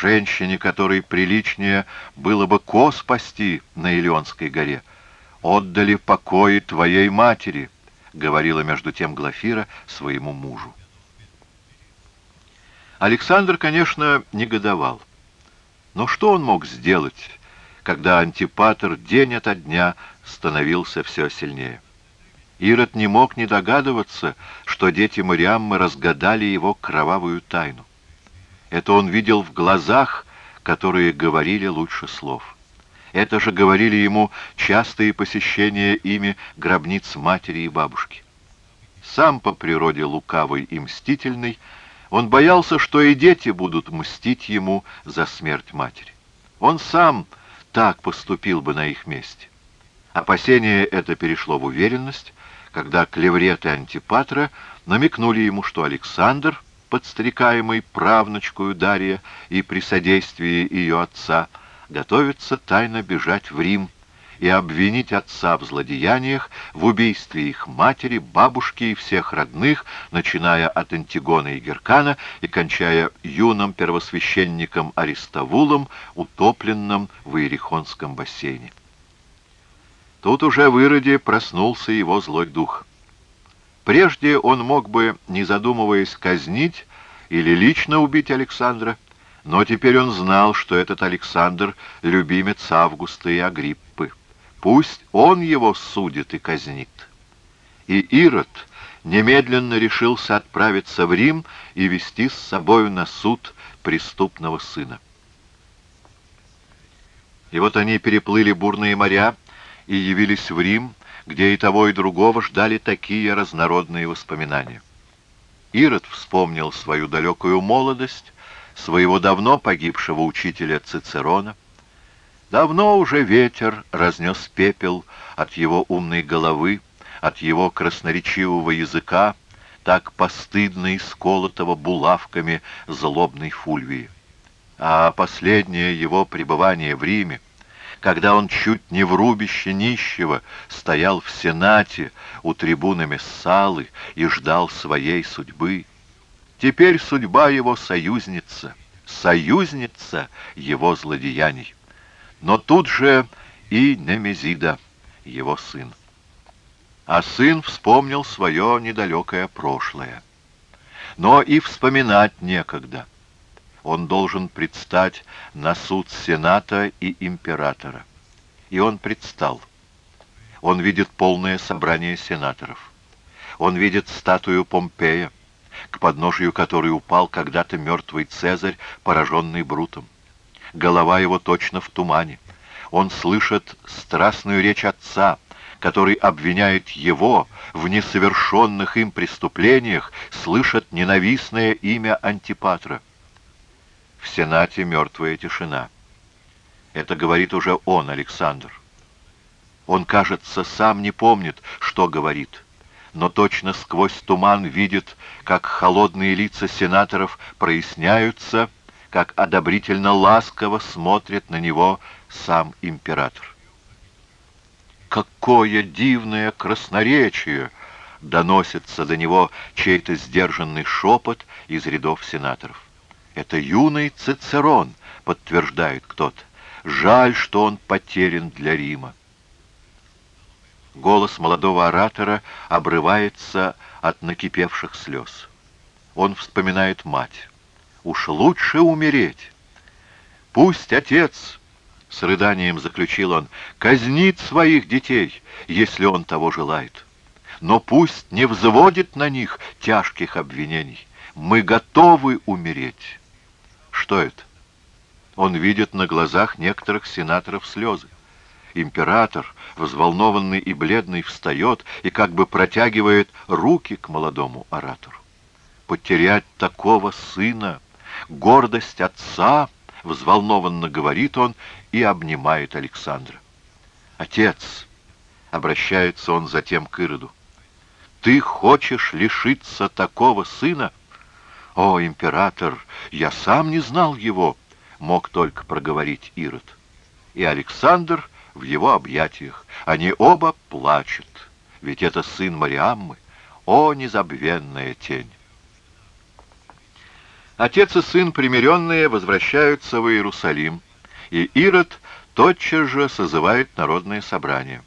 женщине, которой приличнее было бы коз спасти на Илионской горе. «Отдали покои твоей матери», — говорила между тем Глафира своему мужу. Александр, конечно, негодовал. Но что он мог сделать, когда Антипатр день ото дня становился все сильнее? Ирод не мог не догадываться, что дети Мариаммы разгадали его кровавую тайну. Это он видел в глазах, которые говорили лучше слов. Это же говорили ему частые посещения ими гробниц матери и бабушки. Сам по природе лукавый и мстительный, он боялся, что и дети будут мстить ему за смерть матери. Он сам так поступил бы на их месте. Опасение это перешло в уверенность, когда клевреты Антипатра намекнули ему, что Александр, подстрекаемый правнучкою Дарья и при содействии ее отца, готовится тайно бежать в Рим и обвинить отца в злодеяниях, в убийстве их матери, бабушки и всех родных, начиная от Антигона и Геркана и кончая юным первосвященником Аристовулом, утопленным в Иерихонском бассейне. Тут уже в Ироде проснулся его злой дух. Прежде он мог бы, не задумываясь, казнить или лично убить Александра, но теперь он знал, что этот Александр — любимец Августа и Агриппы. Пусть он его судит и казнит. И Ирод немедленно решился отправиться в Рим и вести с собою на суд преступного сына. И вот они переплыли бурные моря и явились в Рим, где и того, и другого ждали такие разнородные воспоминания. Ирод вспомнил свою далекую молодость, своего давно погибшего учителя Цицерона. Давно уже ветер разнес пепел от его умной головы, от его красноречивого языка, так постыдно исколотого булавками злобной Фульвии. А последнее его пребывание в Риме, когда он чуть не в рубище нищего стоял в Сенате у трибуны Мессалы и ждал своей судьбы, теперь судьба его союзница, союзница его злодеяний. Но тут же и Немезида, его сын. А сын вспомнил свое недалекое прошлое. Но и вспоминать некогда. Он должен предстать на суд Сената и императора. И он предстал. Он видит полное собрание сенаторов. Он видит статую Помпея, к подножию которой упал когда-то мертвый Цезарь, пораженный Брутом. Голова его точно в тумане. Он слышит страстную речь отца, который обвиняет его в несовершенных им преступлениях, слышит ненавистное имя Антипатра. В Сенате мертвая тишина. Это говорит уже он, Александр. Он, кажется, сам не помнит, что говорит но точно сквозь туман видит, как холодные лица сенаторов проясняются, как одобрительно ласково смотрит на него сам император. «Какое дивное красноречие!» — доносится до него чей-то сдержанный шепот из рядов сенаторов. «Это юный Цицерон», — подтверждает кто-то. «Жаль, что он потерян для Рима». Голос молодого оратора обрывается от накипевших слез. Он вспоминает мать. «Уж лучше умереть!» «Пусть отец!» — с рыданием заключил он, — казнит своих детей, если он того желает. Но пусть не взводит на них тяжких обвинений. Мы готовы умереть. Что это? Он видит на глазах некоторых сенаторов слезы. Император, взволнованный и бледный, встает и как бы протягивает руки к молодому оратору. Потерять такого сына, гордость отца, взволнованно говорит он и обнимает Александра. «Отец!» — обращается он затем к Ироду. «Ты хочешь лишиться такого сына?» «О, император, я сам не знал его!» — мог только проговорить Ирод. И Александр в его объятиях. Они оба плачут, ведь это сын Мариаммы, о, незабвенная тень! Отец и сын, примиренные, возвращаются в Иерусалим, и Ирод тотчас же созывает народное собрание.